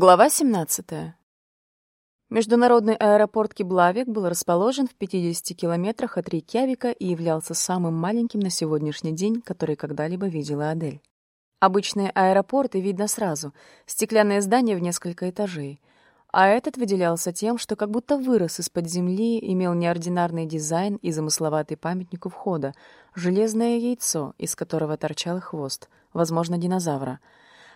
Глава 17. Международный аэропорт Киблавик был расположен в 50 километрах от Рейкьявика и являлся самым маленьким на сегодняшний день, который когда-либо видела Адель. Обычные аэропорты видно сразу, стеклянное здание в несколько этажей. А этот выделялся тем, что как будто вырос из-под земли, имел неординарный дизайн и замысловатый памятник у входа, железное яйцо, из которого торчал хвост, возможно, динозавра —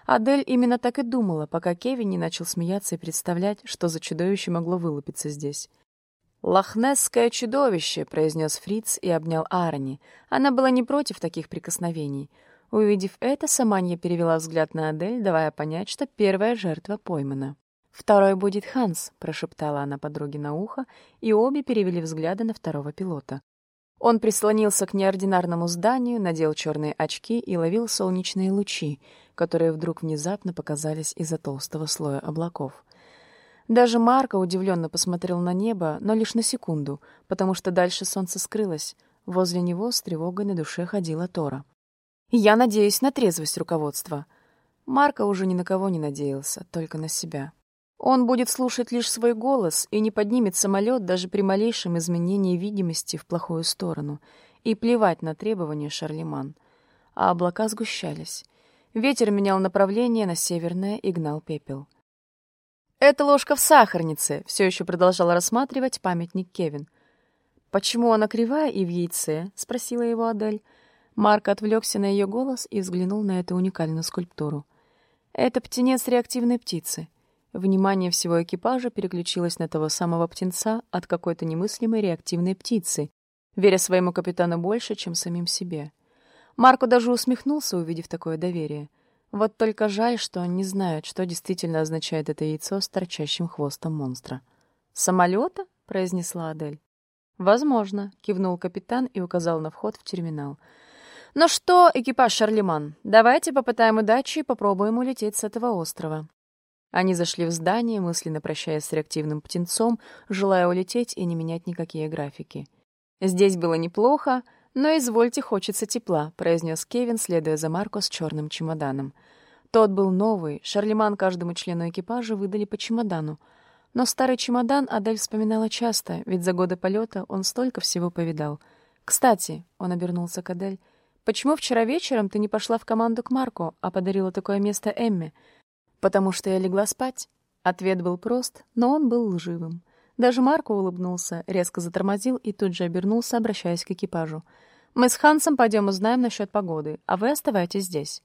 Адель именно так и думала, пока Кевин не начал смеяться и представлять, что за чудовище могло вылупиться здесь. «Лохнесское чудовище!» — произнес Фриц и обнял Арни. Она была не против таких прикосновений. Увидев это, Саманья перевела взгляд на Адель, давая понять, что первая жертва поймана. «Второй будет Ханс», — прошептала она подруге на ухо, и обе перевели взгляды на второго пилота. Он прислонился к неординарному зданию, надел черные очки и ловил солнечные лучи, которые вдруг внезапно показались из-за толстого слоя облаков. Даже Марко удивленно посмотрел на небо, но лишь на секунду, потому что дальше солнце скрылось. Возле него с тревогой на душе ходила Тора. «Я надеюсь на трезвость руководства». Марко уже ни на кого не надеялся, только на себя. Он будет слушать лишь свой голос и не поднимет самолет даже при малейшем изменении видимости в плохую сторону, и плевать на требования Шарлеман. А облака сгущались. Ветер менял направление на северное и гнал пепел. «Это ложка в сахарнице», — все еще продолжал рассматривать памятник Кевин. «Почему она кривая и в яйце?» — спросила его Адель. Марк отвлекся на ее голос и взглянул на эту уникальную скульптуру. «Это птенец реактивной птицы. Внимание всего экипажа переключилось на того самого птенца от какой-то немыслимой реактивной птицы, веря своему капитану больше, чем самим себе. Марко даже усмехнулся, увидев такое доверие. Вот только жаль, что он не знает, что действительно означает это яйцо с торчащим хвостом монстра. «Самолета?» — произнесла Адель. «Возможно», — кивнул капитан и указал на вход в терминал. «Ну что, экипаж Шарлеман, давайте попытаем удачи и попробуем улететь с этого острова. Они зашли в здание, мысленно прощаясь с реактивным птенцом, желая улететь и не менять никакие графики. «Здесь было неплохо, но извольте, хочется тепла», — произнес Кевин, следуя за Марко с черным чемоданом. Тот был новый, Шарлеман каждому члену экипажа выдали по чемодану. Но старый чемодан Адель вспоминала часто, ведь за годы полета он столько всего повидал. «Кстати», — он обернулся к Адель, — «почему вчера вечером ты не пошла в команду к Марко, а подарила такое место Эмме?» «Потому что я легла спать». Ответ был прост, но он был лживым. Даже Марко улыбнулся, резко затормозил и тут же обернулся, обращаясь к экипажу. «Мы с Хансом пойдем узнаем насчет погоды, а вы оставайтесь здесь».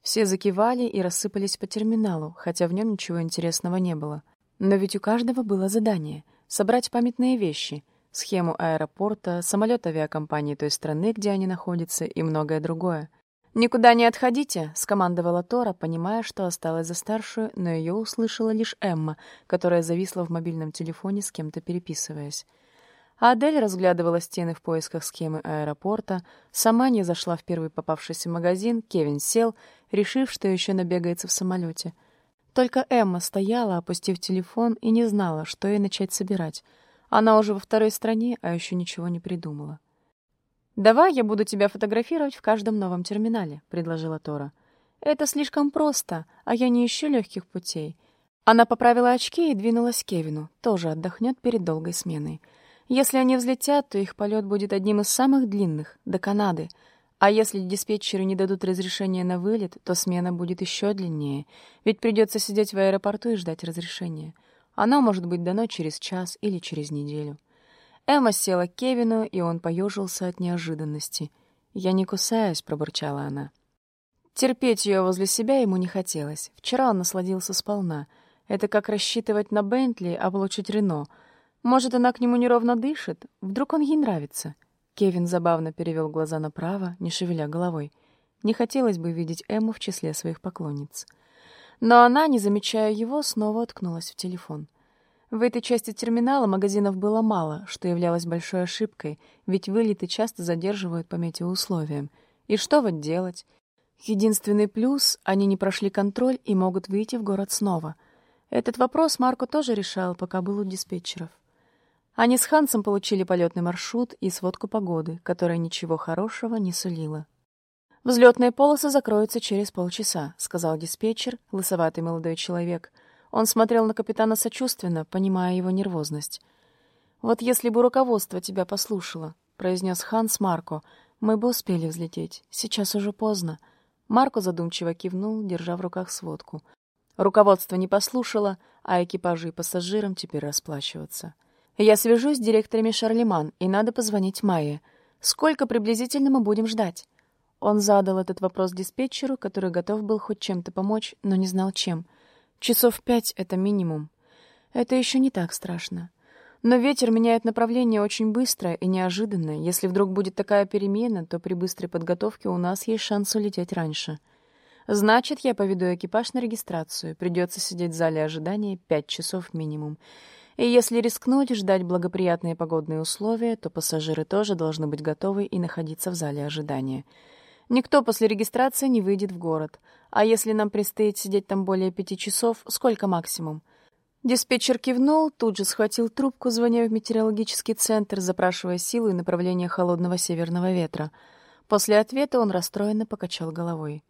Все закивали и рассыпались по терминалу, хотя в нем ничего интересного не было. Но ведь у каждого было задание — собрать памятные вещи, схему аэропорта, самолет авиакомпании той страны, где они находятся, и многое другое — «Никуда не отходите», — скомандовала Тора, понимая, что осталась за старшую, но ее услышала лишь Эмма, которая зависла в мобильном телефоне, с кем-то переписываясь. А Адель разглядывала стены в поисках схемы аэропорта, сама не зашла в первый попавшийся магазин, Кевин сел, решив, что еще набегается в самолете. Только Эмма стояла, опустив телефон, и не знала, что ей начать собирать. Она уже во второй стране, а еще ничего не придумала. «Давай я буду тебя фотографировать в каждом новом терминале», — предложила Тора. «Это слишком просто, а я не ищу легких путей». Она поправила очки и двинулась к Кевину, тоже отдохнет перед долгой сменой. Если они взлетят, то их полет будет одним из самых длинных, до Канады. А если диспетчеры не дадут разрешения на вылет, то смена будет еще длиннее, ведь придется сидеть в аэропорту и ждать разрешения. Оно может быть дано через час или через неделю. Эмма села к Кевину, и он поежился от неожиданности. «Я не кусаюсь», — пробурчала она. Терпеть ее возле себя ему не хотелось. Вчера он насладился сполна. Это как рассчитывать на Бентли, а получить Рено. Может, она к нему неровно дышит? Вдруг он ей нравится? Кевин забавно перевел глаза направо, не шевеля головой. Не хотелось бы видеть Эмму в числе своих поклонниц. Но она, не замечая его, снова уткнулась в телефон. В этой части терминала магазинов было мало, что являлось большой ошибкой, ведь вылеты часто задерживают по метеоусловиям. И что вот делать? Единственный плюс — они не прошли контроль и могут выйти в город снова. Этот вопрос Марко тоже решал, пока был у диспетчеров. Они с Хансом получили полетный маршрут и сводку погоды, которая ничего хорошего не сулила. «Взлетные полосы закроются через полчаса», — сказал диспетчер, лысоватый молодой человек — Он смотрел на капитана сочувственно, понимая его нервозность. «Вот если бы руководство тебя послушало», — произнес Ханс Марко, — «мы бы успели взлететь. Сейчас уже поздно». Марко задумчиво кивнул, держа в руках сводку. Руководство не послушало, а экипажу и пассажирам теперь расплачиваться. «Я свяжусь с директорами Шарлеман, и надо позвонить Майе. Сколько приблизительно мы будем ждать?» Он задал этот вопрос диспетчеру, который готов был хоть чем-то помочь, но не знал чем. «Часов пять — это минимум. Это еще не так страшно. Но ветер меняет направление очень быстро и неожиданно. Если вдруг будет такая перемена, то при быстрой подготовке у нас есть шанс улететь раньше. Значит, я поведу экипаж на регистрацию. Придется сидеть в зале ожидания пять часов минимум. И если рискнуть ждать благоприятные погодные условия, то пассажиры тоже должны быть готовы и находиться в зале ожидания. Никто после регистрации не выйдет в город. А если нам предстоит сидеть там более пяти часов, сколько максимум? Диспетчер кивнул, тут же схватил трубку, звоня в метеорологический центр, запрашивая силу и направление холодного северного ветра. После ответа он расстроенно покачал головой.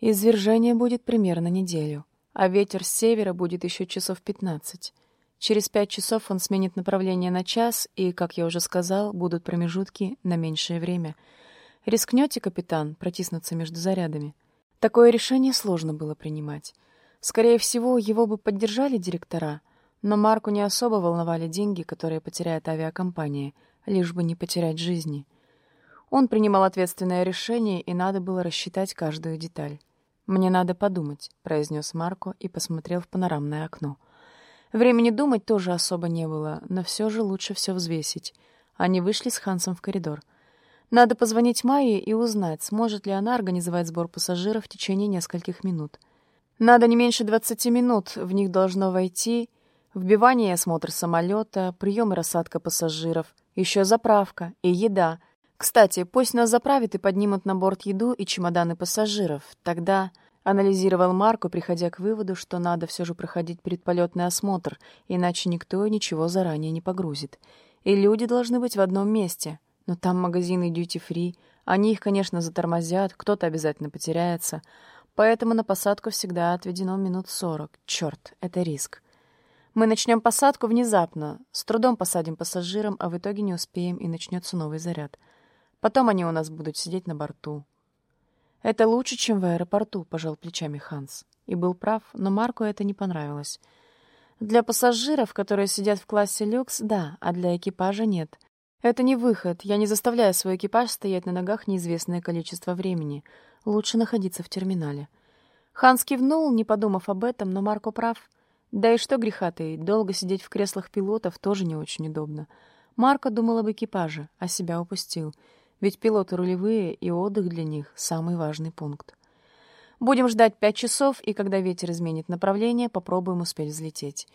Извержение будет примерно неделю, а ветер с севера будет еще часов пятнадцать. Через пять часов он сменит направление на час, и, как я уже сказал, будут промежутки на меньшее время. Рискнете, капитан, протиснуться между зарядами? Такое решение сложно было принимать. Скорее всего, его бы поддержали директора, но Марку не особо волновали деньги, которые потеряет авиакомпания, лишь бы не потерять жизни. Он принимал ответственное решение, и надо было рассчитать каждую деталь. «Мне надо подумать», — произнес Марко и посмотрел в панорамное окно. Времени думать тоже особо не было, но все же лучше все взвесить. Они вышли с Хансом в коридор. Надо позвонить Майе и узнать, сможет ли она организовать сбор пассажиров в течение нескольких минут. Надо не меньше 20 минут, в них должно войти вбивание и осмотр самолета, прием и рассадка пассажиров, еще заправка и еда. Кстати, пусть нас заправят и поднимут на борт еду и чемоданы пассажиров. Тогда анализировал Марко, приходя к выводу, что надо все же проходить предполетный осмотр, иначе никто ничего заранее не погрузит. И люди должны быть в одном месте. Но там магазины дьюти-фри, они их, конечно, затормозят, кто-то обязательно потеряется — Поэтому на посадку всегда отведено минут сорок. Черт, это риск. Мы начнем посадку внезапно, с трудом посадим пассажирам, а в итоге не успеем, и начнется новый заряд. Потом они у нас будут сидеть на борту. Это лучше, чем в аэропорту, пожал плечами Ханс. И был прав, но Марку это не понравилось. Для пассажиров, которые сидят в классе люкс, да, а для экипажа нет. Это не выход. Я не заставляю свой экипаж стоять на ногах неизвестное количество времени. Лучше находиться в терминале. Ханс кивнул, не подумав об этом, но Марко прав. Да и что греха таить, долго сидеть в креслах пилотов тоже не очень удобно. Марко думал об экипаже, а себя упустил. Ведь пилоты рулевые, и отдых для них — самый важный пункт. Будем ждать пять часов, и когда ветер изменит направление, попробуем успеть взлететь.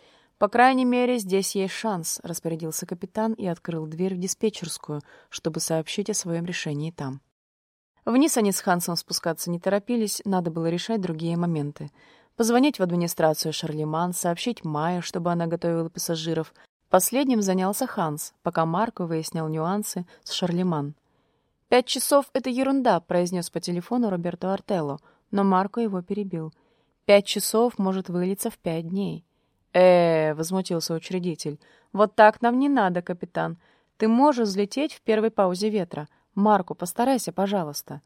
По крайней мере, здесь есть шанс, — распорядился капитан и открыл дверь в диспетчерскую, чтобы сообщить о своем решении там. Вниз они с Хансом спускаться не торопились, надо было решать другие моменты. Позвонить в администрацию Шарлеман, сообщить Майе, чтобы она готовила пассажиров. Последним занялся Ханс, пока Марко выяснял нюансы с Шарлеман. «Пять часов — это ерунда», — произнес по телефону Роберто Артелло, но Марко его перебил. «Пять часов может вылиться в пять дней». «Э-э», — возмутился учредитель, — «вот так нам не надо, капитан. Ты можешь взлететь в первой паузе ветра. «Марку, постарайся, пожалуйста».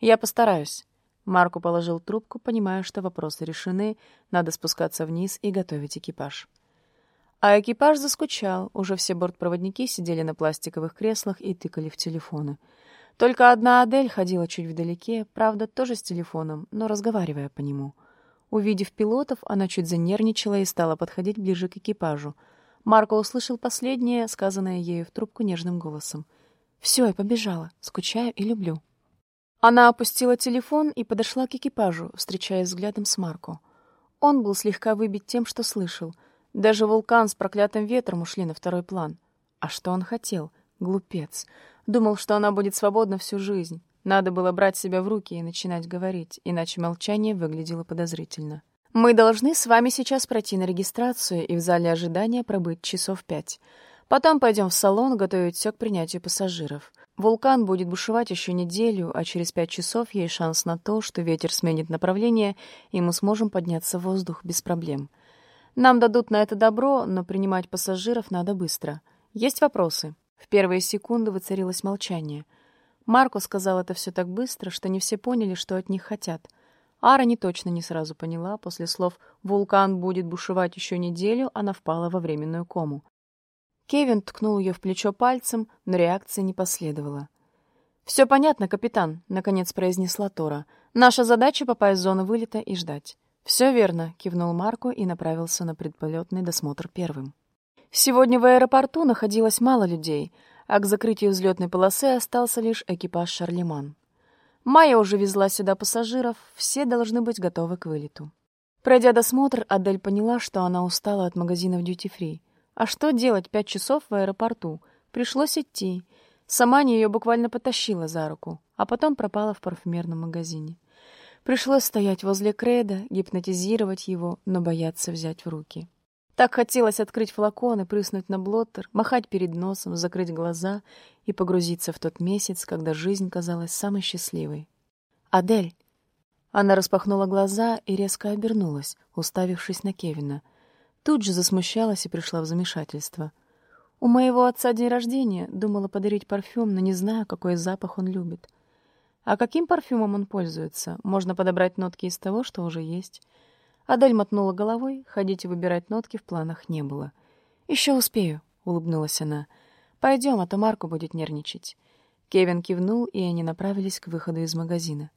«Я постараюсь». Марку положил трубку, понимая, что вопросы решены, надо спускаться вниз и готовить экипаж. А экипаж заскучал, уже все бортпроводники сидели на пластиковых креслах и тыкали в телефоны. Только одна Адель ходила чуть вдалеке, правда, тоже с телефоном, но разговаривая по нему. Увидев пилотов, она чуть занервничала и стала подходить ближе к экипажу. Марко услышал последнее, сказанное ею в трубку нежным голосом. Все, я побежала. Скучаю и люблю. Она опустила телефон и подошла к экипажу, встречаясь взглядом с Марко. Он был слегка выбит тем, что слышал. Даже вулкан с проклятым ветром ушли на второй план. А что он хотел? Глупец. Думал, что она будет свободна всю жизнь. Надо было брать себя в руки и начинать говорить, иначе молчание выглядело подозрительно. «Мы должны с вами сейчас пройти на регистрацию и в зале ожидания пробыть часов пять. Потом пойдем в салон готовить все к принятию пассажиров. Вулкан будет бушевать еще неделю, а через пять часов есть шанс на то, что ветер сменит направление, и мы сможем подняться в воздух без проблем. Нам дадут на это добро, но принимать пассажиров надо быстро. Есть вопросы?» В первые секунды воцарилось молчание. Марко сказал это все так быстро, что не все поняли, что от них хотят. Ара не точно не сразу поняла. После слов «вулкан будет бушевать еще неделю», она впала во временную кому. Кевин ткнул ее в плечо пальцем, но реакции не последовало. «Все понятно, капитан», — наконец произнесла Тора. «Наша задача — попасть в зону вылета и ждать». «Все верно», — кивнул Марко и направился на предполетный досмотр первым. Сегодня в аэропорту находилось мало людей, а к закрытию взлетной полосы остался лишь экипаж «Шарлеман». Майя уже везла сюда пассажиров, все должны быть готовы к вылету. Пройдя досмотр, Адель поняла, что она устала от магазинов дьюти-фри. А что делать пять часов в аэропорту? Пришлось идти. Сама не ее буквально потащила за руку, а потом пропала в парфюмерном магазине. Пришлось стоять возле Креда, гипнотизировать его, но бояться взять в руки. Так хотелось открыть флакон и прыснуть на блоттер, махать перед носом, закрыть глаза и погрузиться в тот месяц, когда жизнь казалась самой счастливой. «Адель!» Она распахнула глаза и резко обернулась, уставившись на Кевина — Тут же засмущалась и пришла в замешательство. У моего отца день рождения, думала подарить парфюм, но не знаю, какой запах он любит. А каким парфюмом он пользуется? Можно подобрать нотки из того, что уже есть. Адель мотнула головой, ходить и выбирать нотки в планах не было. «Еще успею», — улыбнулась она. «Пойдем, а то Марко будет нервничать». Кевин кивнул, и они направились к выходу из магазина.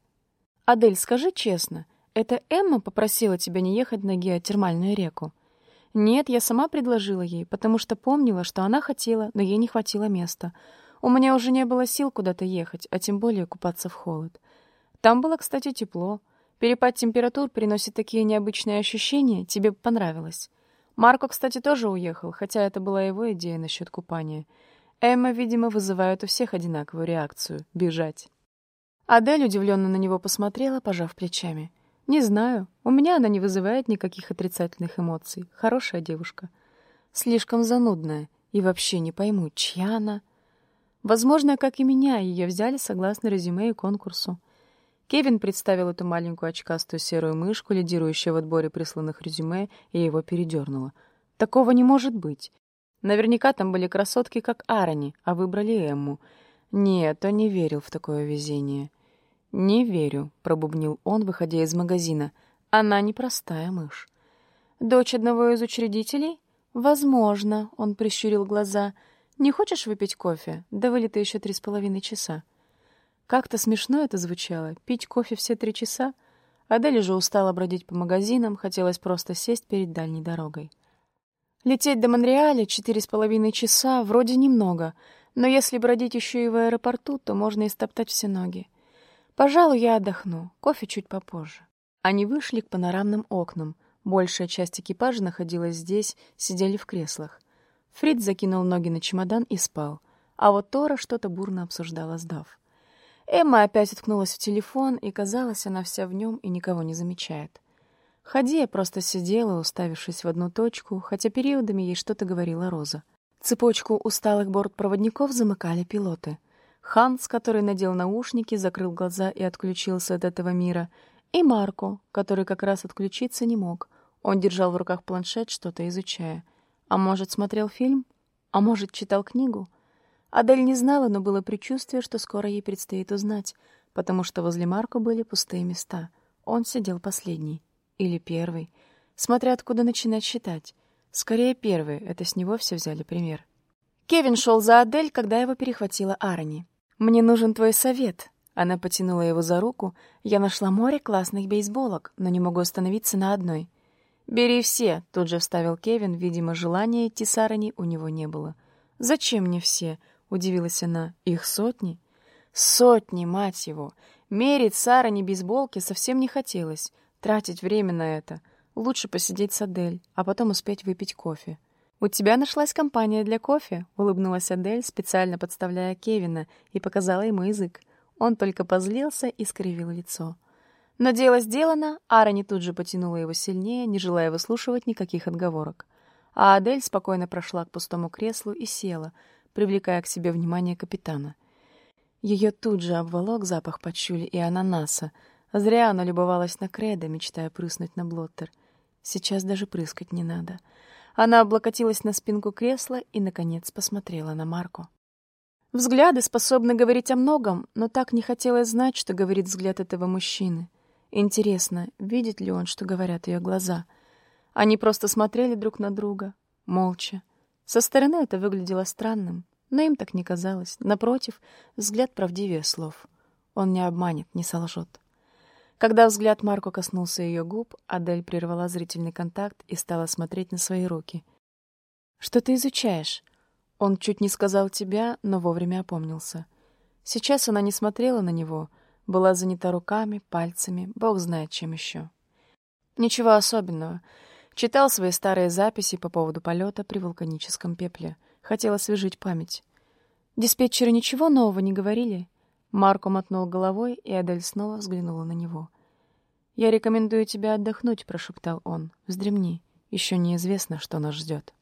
«Адель, скажи честно, это Эмма попросила тебя не ехать на геотермальную реку?» Нет, я сама предложила ей, потому что помнила, что она хотела, но ей не хватило места. У меня уже не было сил куда-то ехать, а тем более купаться в холод. Там было, кстати, тепло. Перепад температур приносит такие необычные ощущения, тебе понравилось. Марко, кстати, тоже уехал, хотя это была его идея насчет купания. Эмма, видимо, вызывает у всех одинаковую реакцию — бежать. Адель удивленно на него посмотрела, пожав плечами. Не знаю. У меня она не вызывает никаких отрицательных эмоций. Хорошая девушка. Слишком занудная. И вообще не пойму, чья она. Возможно, как и меня, ее взяли согласно резюме и конкурсу. Кевин представил эту маленькую очкастую серую мышку, лидирующую в отборе присланных резюме, и его передернуло. Такого не может быть. Наверняка там были красотки, как Арони, а выбрали Эмму. Нет, он не верил в такое везение. «Не верю», — пробубнил он, выходя из магазина. «Она непростая мышь». «Дочь одного из учредителей?» «Возможно», — он прищурил глаза. «Не хочешь выпить кофе? До вылета еще три с половиной часа». Как-то смешно это звучало. Пить кофе все три часа? Адель же устала бродить по магазинам, хотелось просто сесть перед дальней дорогой. Лететь до Монреаля четыре с половиной часа вроде немного, но если бродить еще и в аэропорту, то можно и стоптать все ноги. Пожалуй, я отдохну. Кофе чуть попозже. Они вышли к панорамным окнам. Большая часть экипажа находилась здесь, сидели в креслах. Фрид закинул ноги на чемодан и спал. А вот Тора что-то бурно обсуждала с Дав. Эмма опять уткнулась в телефон, и, казалось, она вся в нем и никого не замечает. Хадия просто сидела, уставившись в одну точку, хотя периодами ей что-то говорила Роза. Цепочку усталых бортпроводников замыкали пилоты — Ханс, который надел наушники, закрыл глаза и отключился от этого мира, и Марко, который как раз отключиться не мог. Он держал в руках планшет, что-то изучая. А может, смотрел фильм? А может, читал книгу? Адель не знала, но было предчувствие, что скоро ей предстоит узнать, потому что возле Марко были пустые места. Он сидел последний. Или первый. Смотря откуда начинать считать. Скорее первый, это с него все взяли пример. Кевин шел за Адель, когда его перехватила Арни. «Мне нужен твой совет». Она потянула его за руку. «Я нашла море классных бейсболок, но не могу остановиться на одной». «Бери все», — тут же вставил Кевин. Видимо, желания идти с Арани у него не было. «Зачем мне все?» — удивилась она. «Их сотни?» «Сотни, мать его! Мерить с Арани бейсболки совсем не хотелось. Тратить время на это. Лучше посидеть с Адель, а потом успеть выпить кофе». «У тебя нашлась компания для кофе», — улыбнулась Адель, специально подставляя Кевина, и показала ему язык. Он только позлился и скривил лицо. Но дело сделано, Арани тут же потянула его сильнее, не желая выслушивать никаких отговорок. А Адель спокойно прошла к пустому креслу и села, привлекая к себе внимание капитана. Ее тут же обволок запах пачули и ананаса. Зря она любовалась на кредо, мечтая прыснуть на блоттер. Сейчас даже прыскать не надо. Она облокотилась на спинку кресла и, наконец, посмотрела на Марку. Взгляды способны говорить о многом, но так не хотелось знать, что говорит взгляд этого мужчины. Интересно, видит ли он, что говорят ее глаза? Они просто смотрели друг на друга, молча. Со стороны это выглядело странным, но им так не казалось. Напротив, взгляд правдивее слов. Он не обманет, не солжет. Когда взгляд Марко коснулся ее губ, Адель прервала зрительный контакт и стала смотреть на свои руки. «Что ты изучаешь?» Он чуть не сказал тебя, но вовремя опомнился. Сейчас она не смотрела на него, была занята руками, пальцами, бог знает чем еще. Ничего особенного. Читал свои старые записи по поводу полета при вулканическом пепле. Хотел освежить память. Диспетчеры ничего нового не говорили? Марко мотнул головой, и Адель снова взглянула на него. «Я рекомендую тебе отдохнуть», — прошептал он. «Вздремни. Еще неизвестно, что нас ждет».